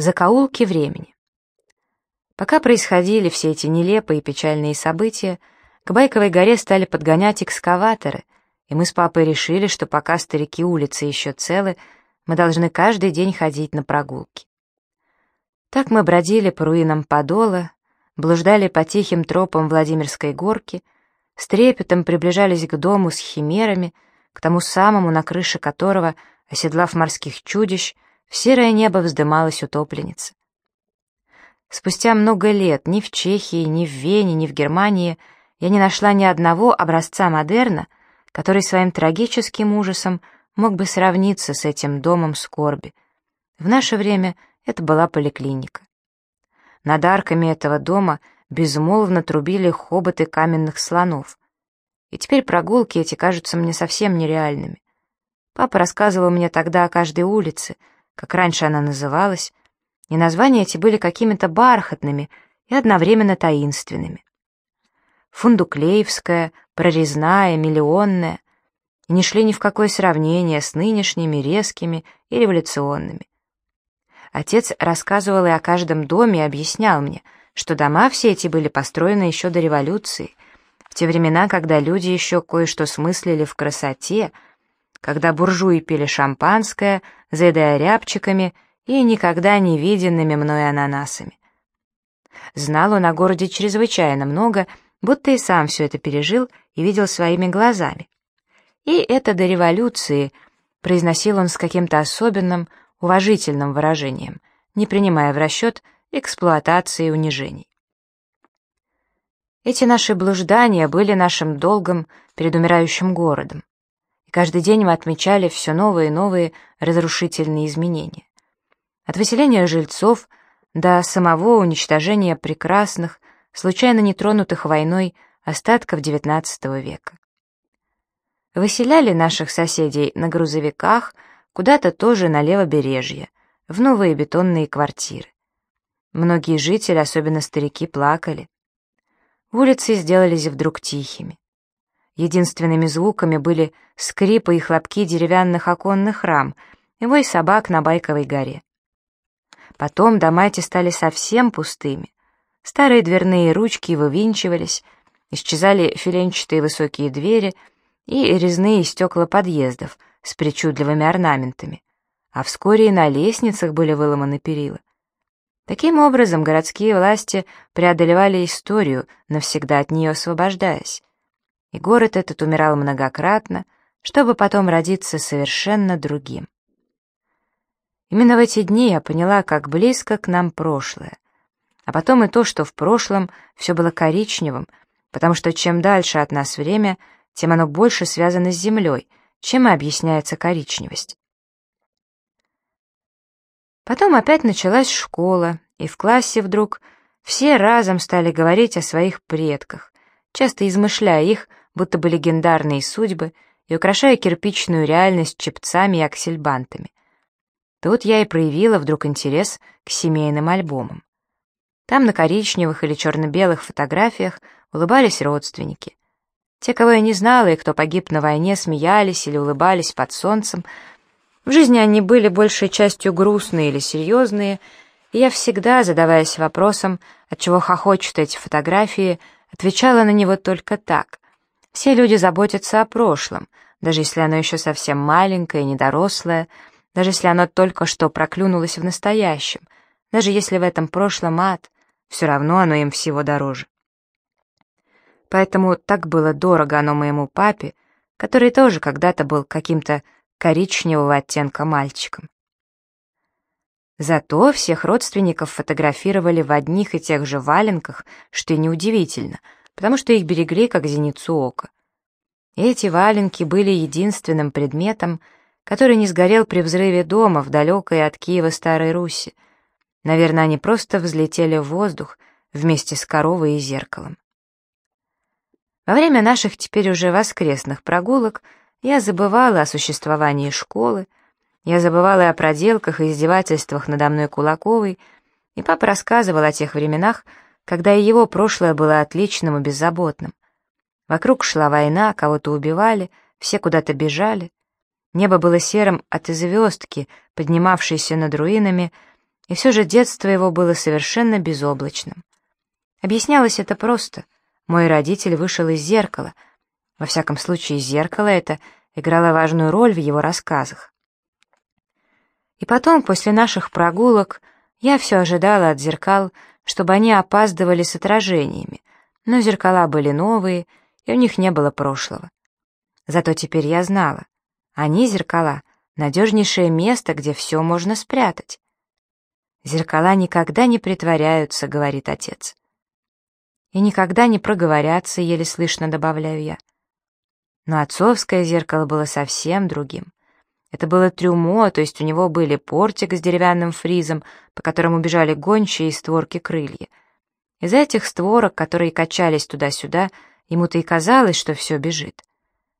Закоулки времени. Пока происходили все эти нелепые и печальные события, к Байковой горе стали подгонять экскаваторы, и мы с папой решили, что пока старики улицы еще целы, мы должны каждый день ходить на прогулки. Так мы бродили по руинам Подола, блуждали по тихим тропам Владимирской горки, с трепетом приближались к дому с химерами, к тому самому, на крыше которого, оседлав морских чудищ, в серое небо вздымалась утопленница. Спустя много лет ни в Чехии, ни в Вене, ни в Германии я не нашла ни одного образца модерна, который своим трагическим ужасом мог бы сравниться с этим домом скорби. В наше время это была поликлиника. Над арками этого дома безмолвно трубили хоботы каменных слонов. И теперь прогулки эти кажутся мне совсем нереальными. Папа рассказывал мне тогда о каждой улице, как раньше она называлась, и названия эти были какими-то бархатными и одновременно таинственными. Фундуклеевская, Прорезная, Миллионная, и не шли ни в какое сравнение с нынешними резкими и революционными. Отец рассказывал и о каждом доме и объяснял мне, что дома все эти были построены еще до революции, в те времена, когда люди еще кое-что смыслили в красоте, когда буржуи пили шампанское, заедая рябчиками и никогда не виденными мной ананасами. Знал он о городе чрезвычайно много, будто и сам все это пережил и видел своими глазами. И это до революции произносил он с каким-то особенным, уважительным выражением, не принимая в расчет эксплуатации и унижений. Эти наши блуждания были нашим долгом перед умирающим городом и каждый день мы отмечали все новые и новые разрушительные изменения. От выселения жильцов до самого уничтожения прекрасных, случайно нетронутых войной остатков XIX века. Выселяли наших соседей на грузовиках куда-то тоже на левобережье, в новые бетонные квартиры. Многие жители, особенно старики, плакали. Улицы сделались вдруг тихими. Единственными звуками были скрипы и хлопки деревянных оконных рам и вой собак на Байковой горе. Потом дома эти стали совсем пустыми. Старые дверные ручки вывинчивались, исчезали филенчатые высокие двери и резные стекла подъездов с причудливыми орнаментами, а вскоре и на лестницах были выломаны перила. Таким образом, городские власти преодолевали историю, навсегда от нее освобождаясь и город этот умирал многократно, чтобы потом родиться совершенно другим. Именно в эти дни я поняла, как близко к нам прошлое, а потом и то, что в прошлом все было коричневым, потому что чем дальше от нас время, тем оно больше связано с землей, чем и объясняется коричневость. Потом опять началась школа, и в классе вдруг все разом стали говорить о своих предках, часто измышляя их, будто бы легендарные судьбы, и украшая кирпичную реальность чепцами и аксельбантами. Тут я и проявила вдруг интерес к семейным альбомам. Там на коричневых или черно-белых фотографиях улыбались родственники. Те, кого я не знала и кто погиб на войне, смеялись или улыбались под солнцем. В жизни они были большей частью грустные или серьезные, и я всегда, задаваясь вопросом, отчего хохочут эти фотографии, отвечала на него только так. Все люди заботятся о прошлом, даже если оно еще совсем маленькое, недорослое, даже если оно только что проклюнулось в настоящем, даже если в этом прошлом ад, все равно оно им всего дороже. Поэтому так было дорого оно моему папе, который тоже когда-то был каким-то коричневого оттенка мальчиком. Зато всех родственников фотографировали в одних и тех же валенках, что и неудивительно — потому что их берегли как зеницу ока. Эти валенки были единственным предметом, который не сгорел при взрыве дома в далекой от Киева Старой Руси. Наверное, они просто взлетели в воздух вместе с коровой и зеркалом. Во время наших теперь уже воскресных прогулок я забывала о существовании школы, я забывала о проделках и издевательствах надо мной Кулаковой, и папа рассказывал о тех временах, когда и его прошлое было отличным и беззаботным. Вокруг шла война, кого-то убивали, все куда-то бежали. Небо было серым от звездки, поднимавшейся над руинами, И все же детство его было совершенно безоблачным. Объяснялось это просто. Мой родитель вышел из зеркала. Во всяком случае, зеркало это играло важную роль в его рассказах. И потом, после наших прогулок, я все ожидала от зеркал, чтобы они опаздывали с отражениями, но зеркала были новые, и у них не было прошлого. Зато теперь я знала, они, зеркала, надежнейшее место, где все можно спрятать. «Зеркала никогда не притворяются», — говорит отец. «И никогда не проговорятся», — еле слышно добавляю я. Но отцовское зеркало было совсем другим. Это было трюмо, то есть у него были портик с деревянным фризом, по которому бежали гончие и створки крылья. Из этих створок, которые качались туда-сюда, ему-то и казалось, что все бежит.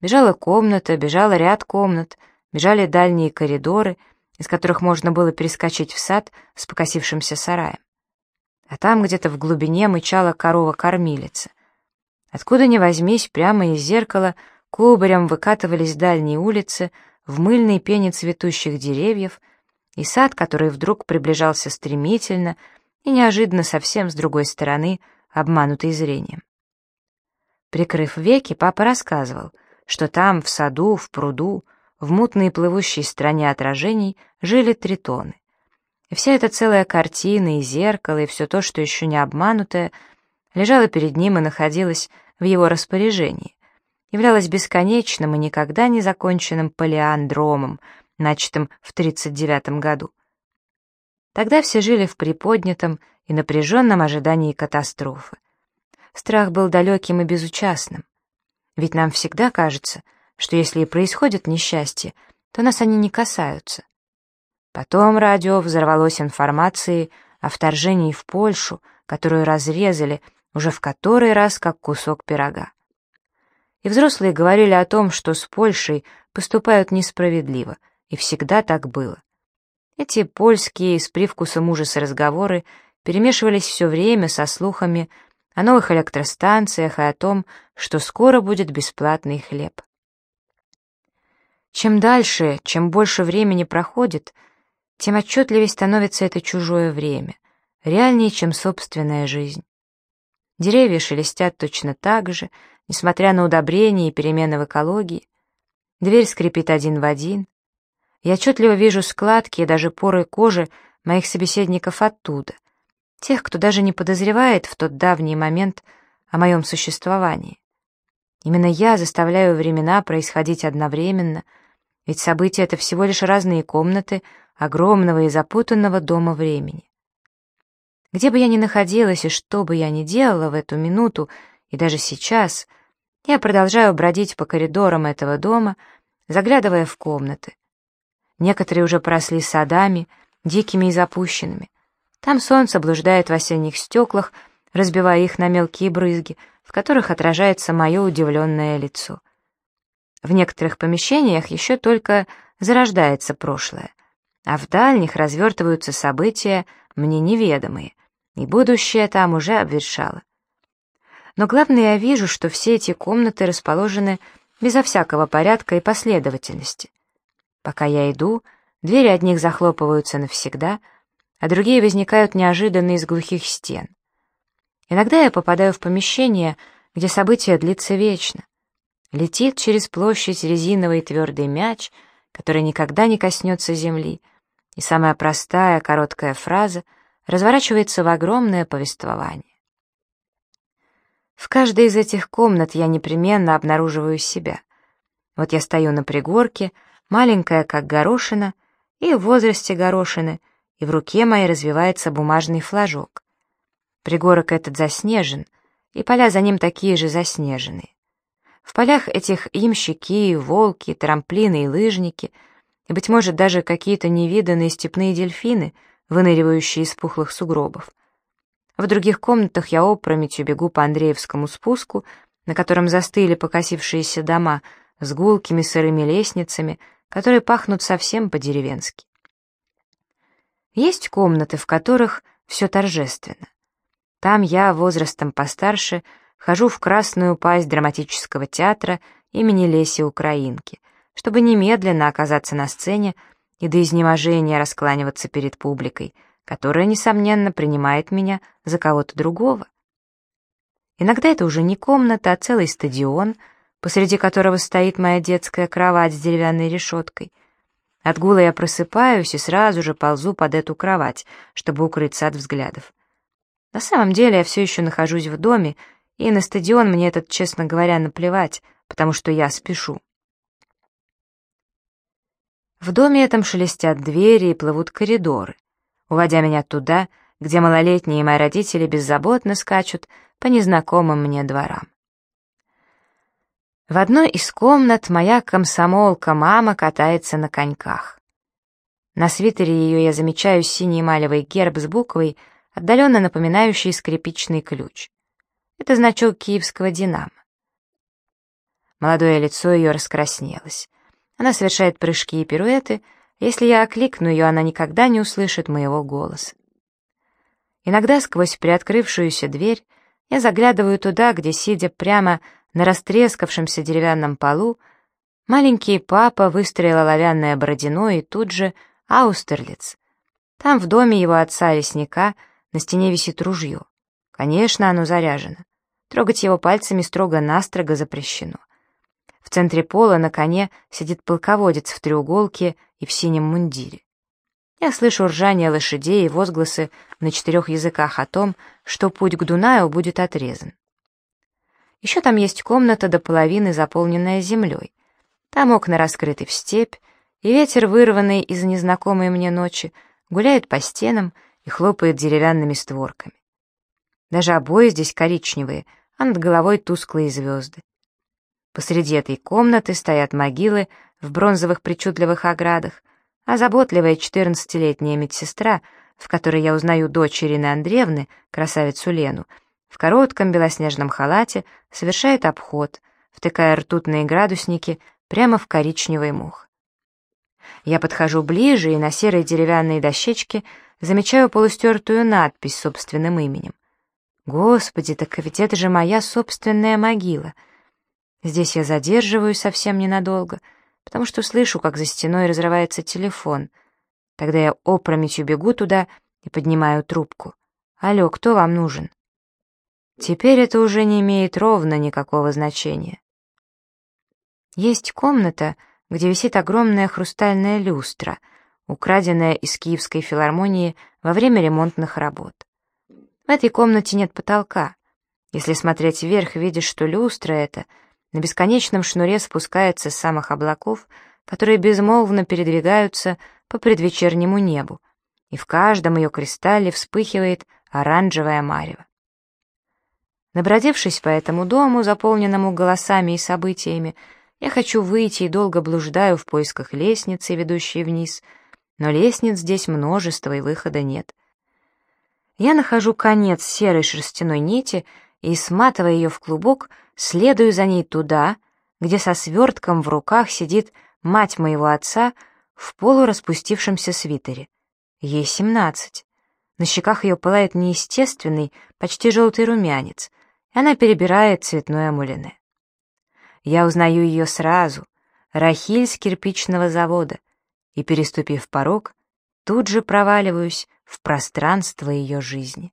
Бежала комната, бежала ряд комнат, бежали дальние коридоры, из которых можно было перескочить в сад с покосившимся сараем. А там где-то в глубине мычала корова-кормилица. Откуда ни возьмись, прямо из зеркала кубарем выкатывались дальние улицы, в мыльной пене цветущих деревьев, и сад, который вдруг приближался стремительно и неожиданно совсем с другой стороны, обманутый зрением. Прикрыв веки, папа рассказывал, что там, в саду, в пруду, в мутной плывущей стране отражений жили тритоны. И вся эта целая картина, и зеркало, и все то, что еще не обманутое, лежало перед ним и находилось в его распоряжении, являлась бесконечным и никогда не законченным полиандромом, начатым в 1939 году. Тогда все жили в приподнятом и напряженном ожидании катастрофы. Страх был далеким и безучастным. Ведь нам всегда кажется, что если и происходит несчастье, то нас они не касаются. Потом радио взорвалось информацией о вторжении в Польшу, которую разрезали уже в который раз как кусок пирога и взрослые говорили о том, что с Польшей поступают несправедливо, и всегда так было. Эти польские с привкусом ужаса разговоры перемешивались все время со слухами о новых электростанциях и о том, что скоро будет бесплатный хлеб. Чем дальше, чем больше времени проходит, тем отчетливее становится это чужое время, реальнее, чем собственная жизнь. Деревья шелестят точно так же, несмотря на удобрения и перемены в экологии. Дверь скрипит один в один. Я отчетливо вижу складки и даже поры кожи моих собеседников оттуда, тех, кто даже не подозревает в тот давний момент о моем существовании. Именно я заставляю времена происходить одновременно, ведь события — это всего лишь разные комнаты огромного и запутанного дома времени. Где бы я ни находилась и что бы я ни делала в эту минуту, и даже сейчас — я продолжаю бродить по коридорам этого дома, заглядывая в комнаты. Некоторые уже поросли садами, дикими и запущенными. Там солнце блуждает в осенних стеклах, разбивая их на мелкие брызги, в которых отражается мое удивленное лицо. В некоторых помещениях еще только зарождается прошлое, а в дальних развертываются события, мне неведомые, и будущее там уже обветшало. Но главное, я вижу, что все эти комнаты расположены безо всякого порядка и последовательности. Пока я иду, двери одних захлопываются навсегда, а другие возникают неожиданно из глухих стен. Иногда я попадаю в помещение, где событие длится вечно. Летит через площадь резиновый твердый мяч, который никогда не коснется земли, и самая простая короткая фраза разворачивается в огромное повествование. В каждой из этих комнат я непременно обнаруживаю себя. Вот я стою на пригорке, маленькая, как горошина, и в возрасте горошины, и в руке моей развивается бумажный флажок. Пригорок этот заснежен, и поля за ним такие же заснеженные. В полях этих имщики, волки, трамплины и лыжники, и, быть может, даже какие-то невиданные степные дельфины, выныривающие из пухлых сугробов. В других комнатах я опрометью бегу по Андреевскому спуску, на котором застыли покосившиеся дома с гулкими сырыми лестницами, которые пахнут совсем по-деревенски. Есть комнаты, в которых все торжественно. Там я, возрастом постарше, хожу в красную пасть драматического театра имени Леси Украинки, чтобы немедленно оказаться на сцене и до изнеможения раскланиваться перед публикой, которая, несомненно, принимает меня за кого-то другого. Иногда это уже не комната, а целый стадион, посреди которого стоит моя детская кровать с деревянной решеткой. От гула я просыпаюсь и сразу же ползу под эту кровать, чтобы укрыться от взглядов. На самом деле я все еще нахожусь в доме, и на стадион мне этот, честно говоря, наплевать, потому что я спешу. В доме этом шелестят двери и плывут коридоры, уводя меня туда, где малолетние мои родители беззаботно скачут по незнакомым мне дворам. В одной из комнат моя комсомолка-мама катается на коньках. На свитере ее я замечаю синий эмалевый герб с буквой, отдаленно напоминающий скрипичный ключ. Это значок киевского «Динамо». Молодое лицо ее раскраснелось. Она совершает прыжки и пируэты. Если я окликну ее, она никогда не услышит моего голоса. Иногда сквозь приоткрывшуюся дверь я заглядываю туда, где, сидя прямо на растрескавшемся деревянном полу, маленький папа выстроил оловянное бородино и тут же Аустерлиц. Там, в доме его отца-лесника, на стене висит ружье. Конечно, оно заряжено. Трогать его пальцами строго-настрого запрещено. В центре пола на коне сидит полководец в треуголке и в синем мундире. Я слышу ржание лошадей и возгласы на четырех языках о том, что путь к Дунаю будет отрезан. Еще там есть комната до половины, заполненная землей. Там окна раскрыты в степь, и ветер, вырванный из незнакомой мне ночи, гуляет по стенам и хлопает деревянными створками. Даже обои здесь коричневые, а над головой тусклые звезды. Посреди этой комнаты стоят могилы в бронзовых причудливых оградах, а заботливая четырнадцатилетняя медсестра, в которой я узнаю дочь Ирины Андреевны, красавицу Лену, в коротком белоснежном халате совершает обход, втыкая ртутные градусники прямо в коричневый мух. Я подхожу ближе и на серой деревянной дощечке замечаю полустертую надпись собственным именем. Господи, так ведь это же моя собственная могила. Здесь я задерживаюсь совсем ненадолго — потому что слышу, как за стеной разрывается телефон. Тогда я опрометью бегу туда и поднимаю трубку. «Алло, кто вам нужен?» Теперь это уже не имеет ровно никакого значения. Есть комната, где висит огромная хрустальная люстра, украденная из Киевской филармонии во время ремонтных работ. В этой комнате нет потолка. Если смотреть вверх, видишь, что люстра эта — на бесконечном шнуре спускается с самых облаков, которые безмолвно передвигаются по предвечернему небу, и в каждом ее кристалле вспыхивает оранжевая марево. Набродившись по этому дому, заполненному голосами и событиями, я хочу выйти и долго блуждаю в поисках лестницы, ведущей вниз, но лестниц здесь множество и выхода нет. Я нахожу конец серой шерстяной нити и, сматывая ее в клубок, следую за ней туда, где со свертком в руках сидит мать моего отца в полураспустившемся свитере. Ей семнадцать. На щеках ее пылает неестественный, почти желтый румянец, и она перебирает цветное мулине. Я узнаю ее сразу, Рахиль с кирпичного завода, и, переступив порог, тут же проваливаюсь в пространство ее жизни.